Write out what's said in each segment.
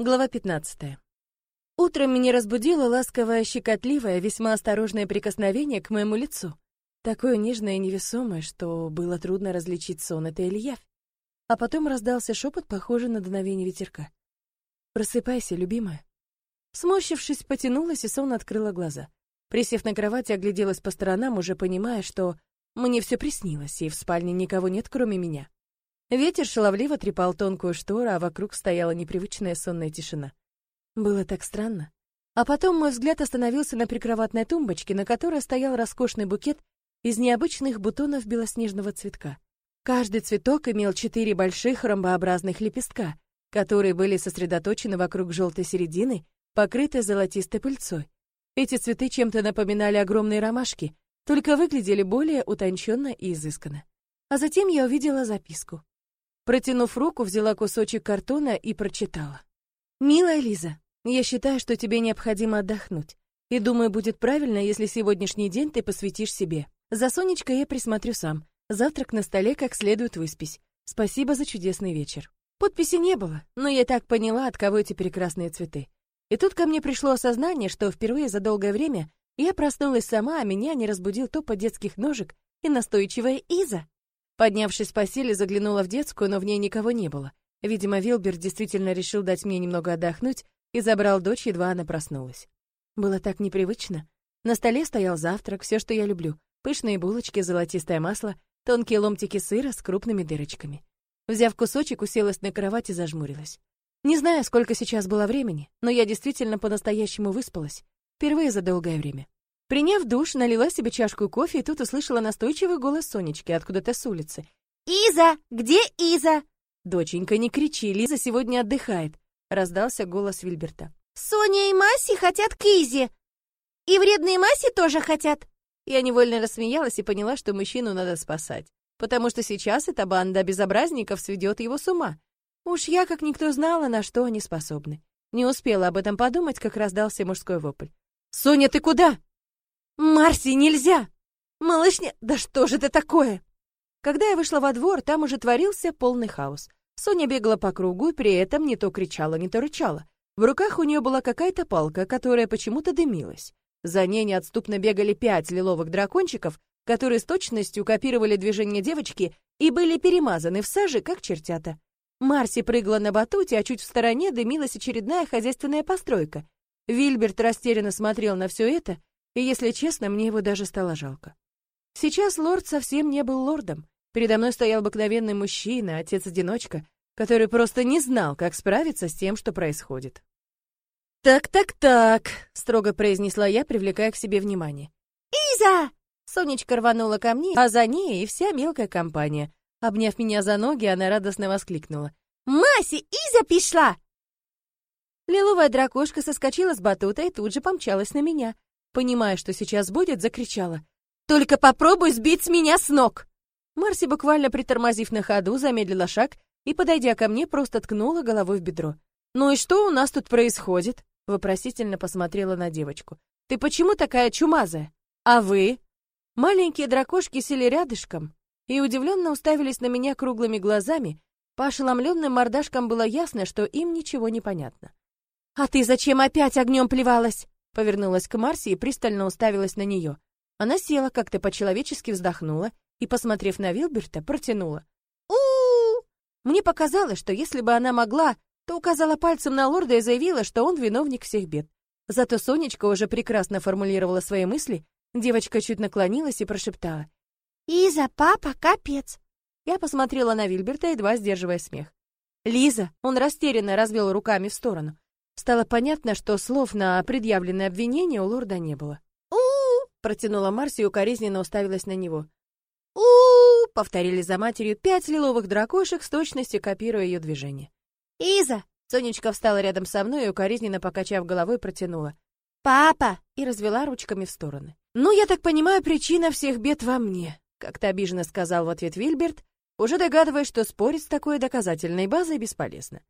Глава 15. Утром меня разбудило ласковое, щекотливое, весьма осторожное прикосновение к моему лицу. Такое нежное и невесомое, что было трудно различить сон это или явь. А потом раздался шепот, похожий на дуновение ветерка. «Просыпайся, любимая». Сморщившись, потянулась и сон открыла глаза. Присев на кровати, огляделась по сторонам, уже понимая, что мне все приснилось, и в спальне никого нет, кроме меня. Ветер шаловливо трепал тонкую штору, а вокруг стояла непривычная сонная тишина. Было так странно. А потом мой взгляд остановился на прикроватной тумбочке, на которой стоял роскошный букет из необычных бутонов белоснежного цветка. Каждый цветок имел четыре больших ромбообразных лепестка, которые были сосредоточены вокруг желтой середины, покрытой золотистой пыльцой. Эти цветы чем-то напоминали огромные ромашки, только выглядели более утонченно и изысканно. А затем я увидела записку. Протянув руку, взяла кусочек картона и прочитала. «Милая Лиза, я считаю, что тебе необходимо отдохнуть. И думаю, будет правильно, если сегодняшний день ты посвятишь себе. За Сонечкой я присмотрю сам. Завтрак на столе как следует выспись. Спасибо за чудесный вечер». Подписи не было, но я так поняла, от кого эти прекрасные цветы. И тут ко мне пришло осознание, что впервые за долгое время я проснулась сама, а меня не разбудил топот детских ножек и настойчивая Иза. Поднявшись с постели, заглянула в детскую, но в ней никого не было. Видимо, Вилбер действительно решил дать мне немного отдохнуть и забрал дочь, едва она проснулась. Было так непривычно. На столе стоял завтрак, все, что я люблю. Пышные булочки, золотистое масло, тонкие ломтики сыра с крупными дырочками. Взяв кусочек, уселась на кровать и зажмурилась. Не знаю, сколько сейчас было времени, но я действительно по-настоящему выспалась. Впервые за долгое время. Приняв душ, налила себе чашку кофе и тут услышала настойчивый голос Сонечки откуда-то с улицы. «Иза! Где Иза?» «Доченька, не кричи, Лиза сегодня отдыхает», — раздался голос Вильберта. «Соня и Маси хотят к Изе. И вредные Маси тоже хотят». Я невольно рассмеялась и поняла, что мужчину надо спасать, потому что сейчас эта банда безобразников сведет его с ума. Уж я, как никто, знала, на что они способны. Не успела об этом подумать, как раздался мужской вопль. «Соня, ты куда?» «Марси, нельзя!» «Малышня, да что же это такое?» Когда я вышла во двор, там уже творился полный хаос. Соня бегала по кругу при этом не то кричала, не то рычала. В руках у нее была какая-то палка, которая почему-то дымилась. За ней неотступно бегали пять лиловых дракончиков, которые с точностью копировали движения девочки и были перемазаны в саже, как чертята. Марси прыгала на батуте, а чуть в стороне дымилась очередная хозяйственная постройка. Вильберт растерянно смотрел на все это, и, если честно, мне его даже стало жалко. Сейчас лорд совсем не был лордом. Передо мной стоял обыкновенный мужчина, отец-одиночка, который просто не знал, как справиться с тем, что происходит. «Так-так-так», — строго произнесла я, привлекая к себе внимание. «Иза!» Сонечка рванула ко мне, а за ней и вся мелкая компания. Обняв меня за ноги, она радостно воскликнула. «Маси, Иза пришла!» Лиловая дракошка соскочила с батута и тут же помчалась на меня. Понимая, что сейчас будет, закричала. «Только попробуй сбить с меня с ног!» Марси, буквально притормозив на ходу, замедлила шаг и, подойдя ко мне, просто ткнула головой в бедро. «Ну и что у нас тут происходит?» Вопросительно посмотрела на девочку. «Ты почему такая чумазая? А вы?» Маленькие дракошки сели рядышком и удивленно уставились на меня круглыми глазами. По ошеломленным мордашкам было ясно, что им ничего не понятно. «А ты зачем опять огнем плевалась?» Повернулась к Марси и пристально уставилась на нее. Она села, как-то по-человечески вздохнула и, посмотрев на Вилберта, протянула. у, Мне показалось, что если бы она могла, то указала пальцем на лорда и заявила, что он виновник всех бед. Зато Сонечка уже прекрасно формулировала свои мысли, девочка чуть наклонилась и прошептала. «Иза, папа, капец!» Я посмотрела на Вильберта, едва сдерживая смех. «Лиза!» — он растерянно развел руками в сторону. Стало понятно, что слов на предъявленное обвинение у лорда не было. у протянула Марси и укоризненно уставилась на него. у повторили за матерью пять лиловых дракошек с точностью копируя ее движение. «Иза!» Сонечка встала рядом со мной и, укоризненно покачав головой, протянула. «Папа!» и развела ручками в стороны. «Ну, я так понимаю, причина всех бед во мне», — как-то обиженно сказал в ответ Вильберт, уже догадываясь, что спорить с такой доказательной базой бесполезно.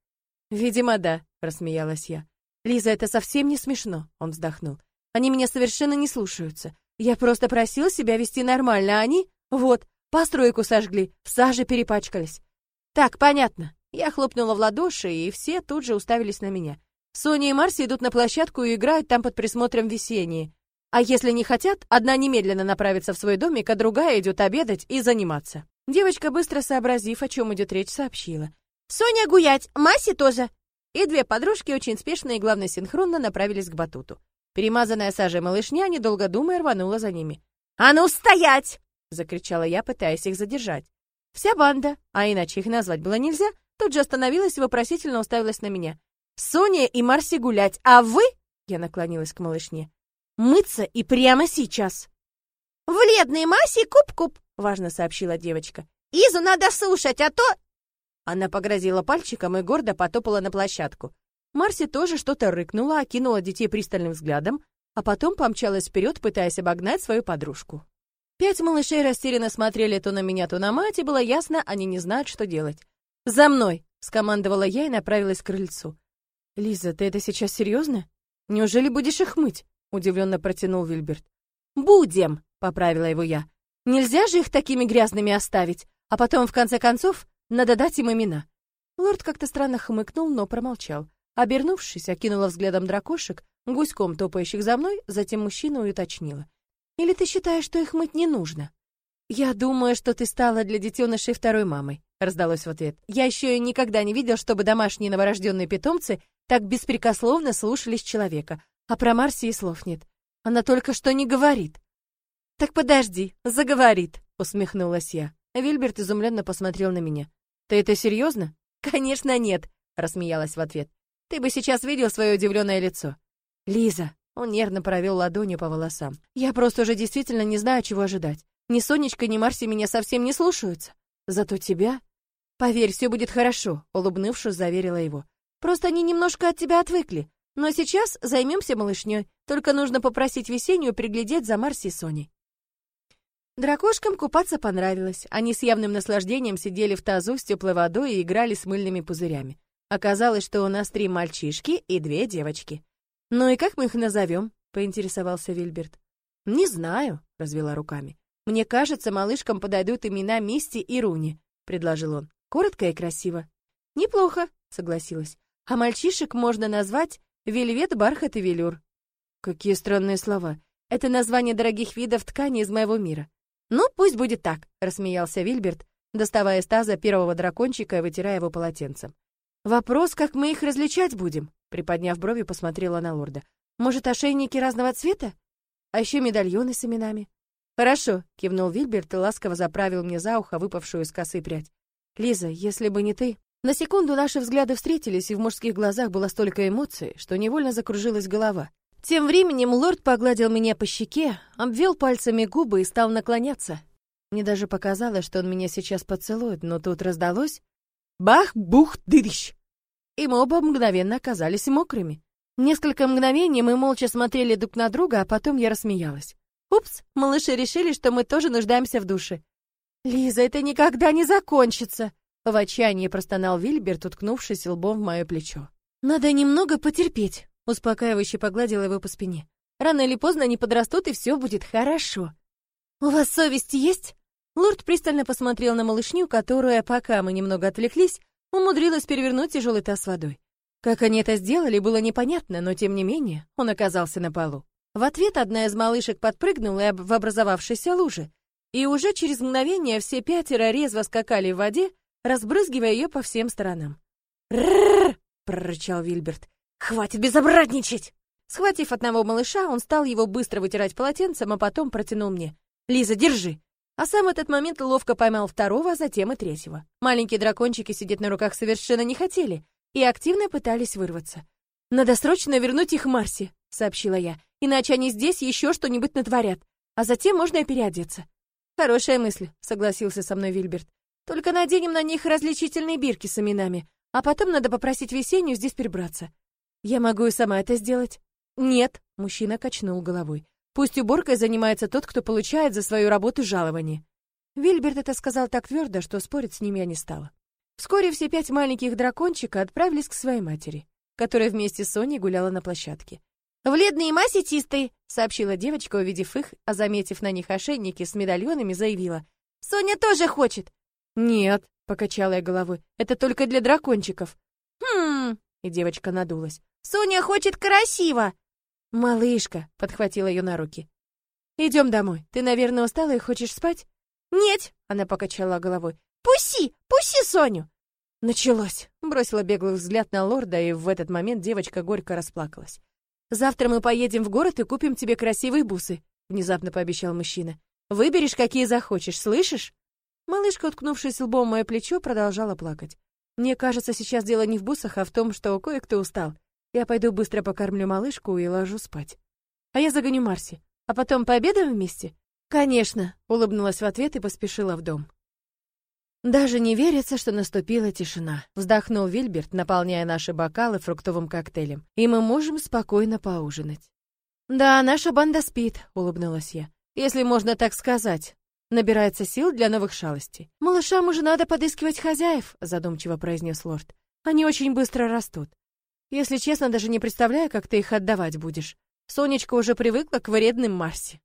«Видимо, да», — рассмеялась я. «Лиза, это совсем не смешно», — он вздохнул. «Они меня совершенно не слушаются. Я просто просил себя вести нормально, а они... Вот, постройку сожгли, в саже перепачкались». «Так, понятно». Я хлопнула в ладоши, и все тут же уставились на меня. Соня и Марси идут на площадку и играют там под присмотром весенней. А если не хотят, одна немедленно направится в свой домик, а другая идет обедать и заниматься. Девочка, быстро сообразив, о чем идет речь, сообщила. «Соня гулять, Маси тоже!» И две подружки очень спешно и, главное, синхронно направились к батуту. Перемазанная сажей малышня, недолго думая, рванула за ними. «А ну, стоять!» — закричала я, пытаясь их задержать. Вся банда, а иначе их назвать было нельзя, тут же остановилась и вопросительно уставилась на меня. «Соня и Марси гулять, а вы...» — я наклонилась к малышне. «Мыться и прямо сейчас!» «Вредные Маси куп-куп!» — важно сообщила девочка. «Изу надо слушать, а то...» Она погрозила пальчиком и гордо потопала на площадку. Марси тоже что-то рыкнула, окинула детей пристальным взглядом, а потом помчалась вперед, пытаясь обогнать свою подружку. Пять малышей растерянно смотрели то на меня, то на мать, и было ясно, они не знают, что делать. «За мной!» — скомандовала я и направилась к крыльцу. «Лиза, ты это сейчас серьезно? Неужели будешь их мыть?» — удивленно протянул Вильберт. «Будем!» — поправила его я. «Нельзя же их такими грязными оставить, а потом, в конце концов, надо дать им имена». Лорд как-то странно хмыкнул, но промолчал. Обернувшись, окинула взглядом дракошек, гуськом топающих за мной, затем мужчину и уточнила. «Или ты считаешь, что их мыть не нужно?» «Я думаю, что ты стала для детенышей второй мамой», — раздалось в ответ. «Я еще и никогда не видел, чтобы домашние новорожденные питомцы так беспрекословно слушались человека. А про Марси и слов нет. Она только что не говорит». «Так подожди, заговорит», — усмехнулась я. Вильберт изумленно посмотрел на меня. «Ты это серьезно?» «Конечно нет», — рассмеялась в ответ. Ты бы сейчас видел свое удивленное лицо. Лиза, он нервно провел ладонью по волосам. Я просто уже действительно не знаю, чего ожидать. Ни Сонечка, ни Марси меня совсем не слушаются. Зато тебя... Поверь, все будет хорошо, улыбнувшись, заверила его. Просто они немножко от тебя отвыкли. Но сейчас займемся малышней. Только нужно попросить Весеннюю приглядеть за Марси и Соней. Дракошкам купаться понравилось. Они с явным наслаждением сидели в тазу с теплой водой и играли с мыльными пузырями. Оказалось, что у нас три мальчишки и две девочки. «Ну и как мы их назовем?» — поинтересовался Вильберт. «Не знаю», — развела руками. «Мне кажется, малышкам подойдут имена Мисти и Руни», — предложил он. «Коротко и красиво». «Неплохо», — согласилась. «А мальчишек можно назвать Вельвет, Бархат и Велюр». «Какие странные слова. Это название дорогих видов ткани из моего мира». «Ну, пусть будет так», — рассмеялся Вильберт, доставая из таза первого дракончика и вытирая его полотенцем. Вопрос, как мы их различать будем? Приподняв брови, посмотрела на лорда. Может, ошейники разного цвета? А еще медальоны с именами? Хорошо, кивнул Вильберт и ласково заправил мне за ухо выпавшую из косы прядь. Лиза, если бы не ты... На секунду наши взгляды встретились, и в мужских глазах было столько эмоций, что невольно закружилась голова. Тем временем лорд погладил меня по щеке, обвел пальцами губы и стал наклоняться. Мне даже показалось, что он меня сейчас поцелует, но тут раздалось Бах-бух-дыдыщ! И мы оба мгновенно оказались мокрыми. Несколько мгновений мы молча смотрели друг на друга, а потом я рассмеялась. Упс, малыши решили, что мы тоже нуждаемся в душе. Лиза, это никогда не закончится, в отчаянии простонал Вильберт, уткнувшись лбом в мое плечо. Надо немного потерпеть, успокаивающе погладила его по спине. Рано или поздно они подрастут, и все будет хорошо. У вас совесть есть? Лорд пристально посмотрел на малышню, которая, пока мы немного отвлеклись, умудрилась перевернуть тяжелый таз водой. Как они это сделали, было непонятно, но тем не менее он оказался на полу. В ответ одна из малышек подпрыгнула в образовавшейся луже, и уже через мгновение все пятеро резво скакали в воде, разбрызгивая ее по всем сторонам. «Ррррр!» — прорычал Вильберт. «Хватит безобразничать!» Схватив одного малыша, он стал его быстро вытирать полотенцем, а потом протянул мне. «Лиза, держи!» А сам этот момент ловко поймал второго, а затем и третьего. Маленькие дракончики сидеть на руках совершенно не хотели и активно пытались вырваться. «Надо срочно вернуть их Марси», — сообщила я, «иначе они здесь еще что-нибудь натворят, а затем можно и переодеться». «Хорошая мысль», — согласился со мной Вильберт. «Только наденем на них различительные бирки с именами, а потом надо попросить Весеннюю здесь прибраться». «Я могу и сама это сделать». «Нет», — мужчина качнул головой. Пусть уборкой занимается тот, кто получает за свою работу жалование. Вильберт это сказал так твердо, что спорить с ним я не стала. Вскоре все пять маленьких дракончика отправились к своей матери, которая вместе с Соней гуляла на площадке. «Вледные масси чистые», — сообщила девочка, увидев их, а заметив на них ошейники с медальонами, заявила. «Соня тоже хочет». «Нет», покачала я головой. Это только для дракончиков. Хм, И девочка надулась. Соня хочет красиво. Малышка, подхватила ее на руки. Идем домой. Ты, наверное, устала и хочешь спать? Нет, Она покачала головой. пуси, пуси Соню. Началось. Бросила беглый взгляд на лорда, и в этот момент девочка горько расплакалась. Завтра мы поедем в город и купим тебе красивые бусы, внезапно пообещал мужчина. Выберешь, какие захочешь, слышишь? Малышка, уткнувшись лбом в мое плечо, продолжала плакать. Мне кажется, сейчас дело не в бусах, а в том, что кое-кто устал. Я пойду быстро покормлю малышку и ложу спать. А я загоню Марси. А потом пообедаем вместе? Конечно, улыбнулась в ответ и поспешила в дом. Даже не верится, что наступила тишина. Вздохнул Вильберт, наполняя наши бокалы фруктовым коктейлем. И мы можем спокойно поужинать. Да, наша банда спит, улыбнулась я. Если можно так сказать. Набирается сил для новых шалостей. Малышам уже надо подыскивать хозяев, задумчиво произнес лорд. Они очень быстро растут. Если честно, даже не представляю, как ты их отдавать будешь. Сонечка уже привыкла к вредным Марсе.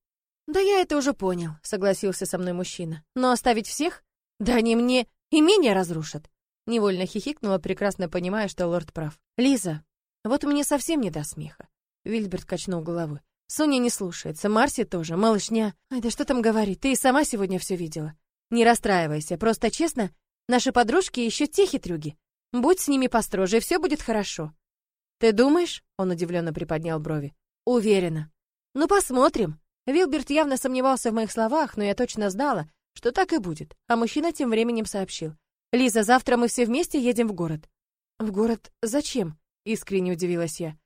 Да я это уже понял, согласился со мной мужчина. Но оставить всех? Да они мне имение разрушат. Невольно хихикнула, прекрасно понимая, что лорд прав. Лиза, вот мне совсем не до смеха. Вильберт качнул головой. Соня не слушается, Марси тоже, малышня. Ай, да что там говорить, ты и сама сегодня все видела. Не расстраивайся, просто честно, наши подружки еще те хитрюги. Будь с ними построже, и все будет хорошо. Ты думаешь? Он удивленно приподнял брови. Уверена. Ну посмотрим. Вилберт явно сомневался в моих словах, но я точно знала, что так и будет. А мужчина тем временем сообщил: "Лиза, завтра мы все вместе едем в город". В город зачем? искренне удивилась я.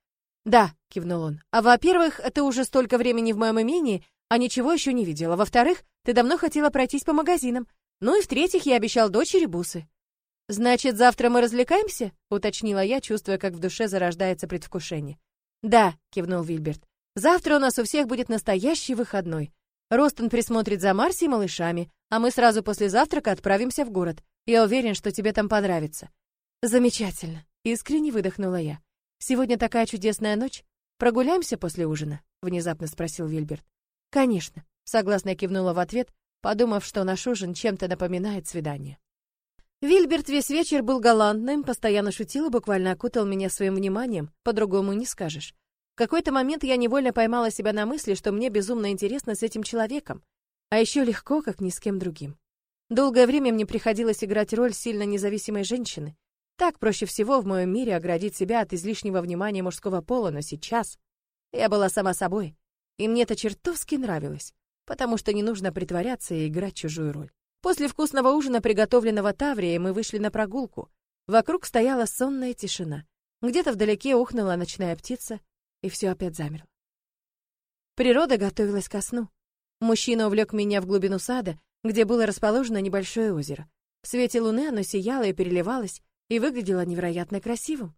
Да, кивнул он. А во-первых, ты уже столько времени в моем имении, а ничего еще не видела. Во-вторых, ты давно хотела пройтись по магазинам. Ну и в-третьих, я обещал дочери бусы. Значит, завтра мы развлекаемся? уточнила я, чувствуя, как в душе зарождается предвкушение. Да, кивнул Вильберт. Завтра у нас у всех будет настоящий выходной. Ростон присмотрит за Марси и малышами, а мы сразу после завтрака отправимся в город. Я уверен, что тебе там понравится. Замечательно, искренне выдохнула я. Сегодня такая чудесная ночь. Прогуляемся после ужина? внезапно спросил Вильберт. Конечно, согласно кивнула в ответ, подумав, что наш ужин чем-то напоминает свидание. Вильберт весь вечер был галантным, постоянно шутил и буквально окутал меня своим вниманием, по-другому не скажешь. В какой-то момент я невольно поймала себя на мысли, что мне безумно интересно с этим человеком, а еще легко, как ни с кем другим. Долгое время мне приходилось играть роль сильно независимой женщины. Так проще всего в моем мире оградить себя от излишнего внимания мужского пола, но сейчас я была сама собой, и мне это чертовски нравилось, потому что не нужно притворяться и играть чужую роль. После вкусного ужина, приготовленного Таврией, мы вышли на прогулку. Вокруг стояла сонная тишина. Где-то вдалеке ухнула ночная птица, и все опять замерло. Природа готовилась ко сну. Мужчина увлек меня в глубину сада, где было расположено небольшое озеро. В свете луны оно сияло и переливалось, и выглядело невероятно красивым.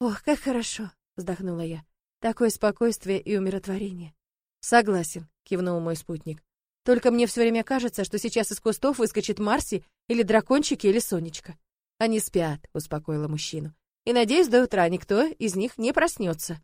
«Ох, как хорошо!» — вздохнула я. «Такое спокойствие и умиротворение». «Согласен», — кивнул мой спутник. Только мне все время кажется, что сейчас из кустов выскочит Марси или дракончики или Сонечка. Они спят, успокоила мужчину. И надеюсь, до утра никто из них не проснется.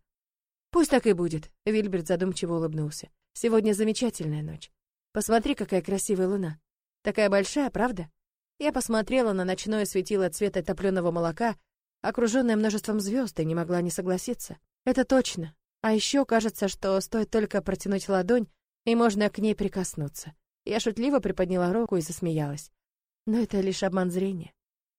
Пусть так и будет, Вильберт задумчиво улыбнулся. Сегодня замечательная ночь. Посмотри, какая красивая луна. Такая большая, правда? Я посмотрела на ночное светило цвета топленого молока, окруженное множеством звезд, и не могла не согласиться. Это точно. А еще кажется, что стоит только протянуть ладонь, и можно к ней прикоснуться. Я шутливо приподняла руку и засмеялась. Но это лишь обман зрения.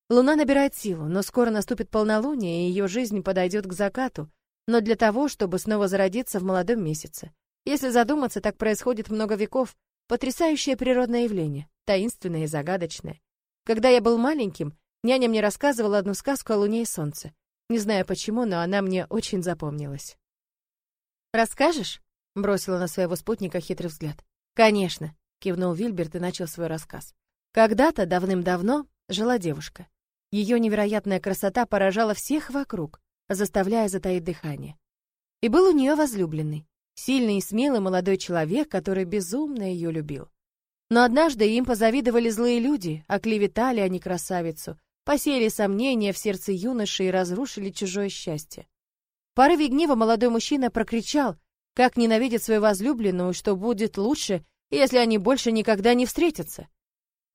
Луна набирает силу, но скоро наступит полнолуние, и ее жизнь подойдет к закату, но для того, чтобы снова зародиться в молодом месяце. Если задуматься, так происходит много веков. Потрясающее природное явление, таинственное и загадочное. Когда я был маленьким, няня мне рассказывала одну сказку о луне и солнце. Не знаю почему, но она мне очень запомнилась. «Расскажешь?» бросила на своего спутника хитрый взгляд. Конечно, кивнул Вильберт и начал свой рассказ. Когда-то давным-давно жила девушка. Ее невероятная красота поражала всех вокруг, заставляя затаить дыхание. И был у нее возлюбленный, сильный и смелый молодой человек, который безумно ее любил. Но однажды им позавидовали злые люди, оклеветали они красавицу, посеяли сомнения в сердце юноши и разрушили чужое счастье. В порыве гнева молодой мужчина прокричал, как ненавидит свою возлюбленную, что будет лучше, если они больше никогда не встретятся.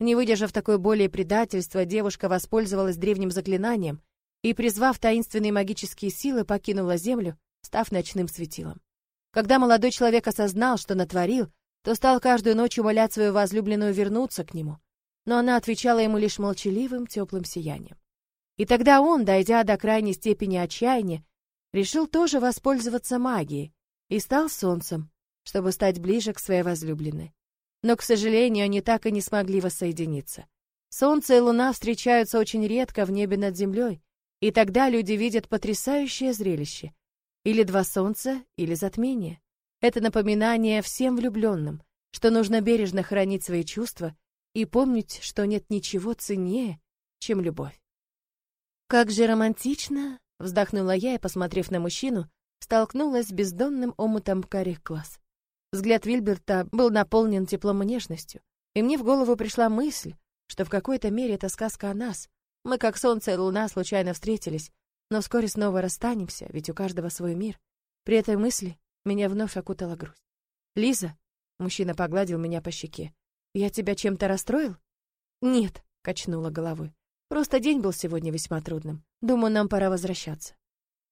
Не выдержав такой боли и предательства, девушка воспользовалась древним заклинанием и, призвав таинственные магические силы, покинула землю, став ночным светилом. Когда молодой человек осознал, что натворил, то стал каждую ночь умолять свою возлюбленную вернуться к нему, но она отвечала ему лишь молчаливым, теплым сиянием. И тогда он, дойдя до крайней степени отчаяния, решил тоже воспользоваться магией и стал солнцем, чтобы стать ближе к своей возлюбленной. Но, к сожалению, они так и не смогли воссоединиться. Солнце и луна встречаются очень редко в небе над землей, и тогда люди видят потрясающее зрелище. Или два солнца, или затмение. Это напоминание всем влюбленным, что нужно бережно хранить свои чувства и помнить, что нет ничего ценнее, чем любовь. «Как же романтично!» — вздохнула я и, посмотрев на мужчину, столкнулась с бездонным омутом карих глаз. Взгляд Вильберта был наполнен теплом и нежностью, и мне в голову пришла мысль, что в какой-то мере это сказка о нас. Мы, как солнце и луна, случайно встретились, но вскоре снова расстанемся, ведь у каждого свой мир. При этой мысли меня вновь окутала грусть. «Лиза?» — мужчина погладил меня по щеке. «Я тебя чем-то расстроил?» «Нет», — качнула головой. «Просто день был сегодня весьма трудным. Думаю, нам пора возвращаться».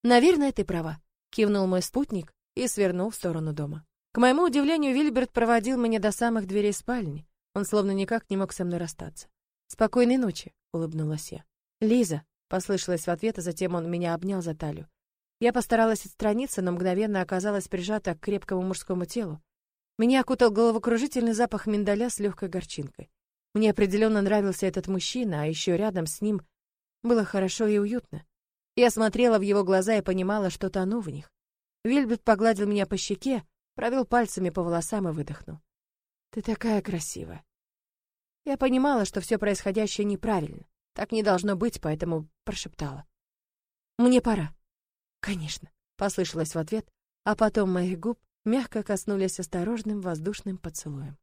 «Наверное, ты права», — кивнул мой спутник и свернул в сторону дома. К моему удивлению, Вильберт проводил меня до самых дверей спальни. Он словно никак не мог со мной расстаться. «Спокойной ночи», — улыбнулась я. «Лиза», — послышалось в ответ, а затем он меня обнял за талию. Я постаралась отстраниться, но мгновенно оказалась прижата к крепкому мужскому телу. Меня окутал головокружительный запах миндаля с легкой горчинкой. Мне определенно нравился этот мужчина, а еще рядом с ним было хорошо и уютно. Я смотрела в его глаза и понимала, что тону в них. Вильберт погладил меня по щеке, провел пальцами по волосам и выдохнул. «Ты такая красивая». Я понимала, что все происходящее неправильно. Так не должно быть, поэтому прошептала. «Мне пора». «Конечно», — послышалось в ответ, а потом моих губ мягко коснулись осторожным воздушным поцелуем.